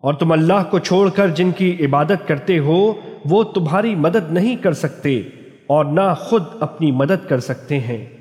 اور تم اللہ کو چھوڑ کر جن کی عبادت کرتے ہو، وہ تمہاری مدد نہیں کر سکتے اور نہ خود اپنی مدد کر سکتے ہیں۔